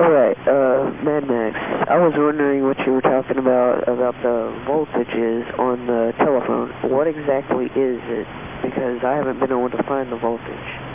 Alright, uh, Mad Max, I was wondering what you were talking about, about the voltages on the telephone. What exactly is it? Because I haven't been able to find the voltage.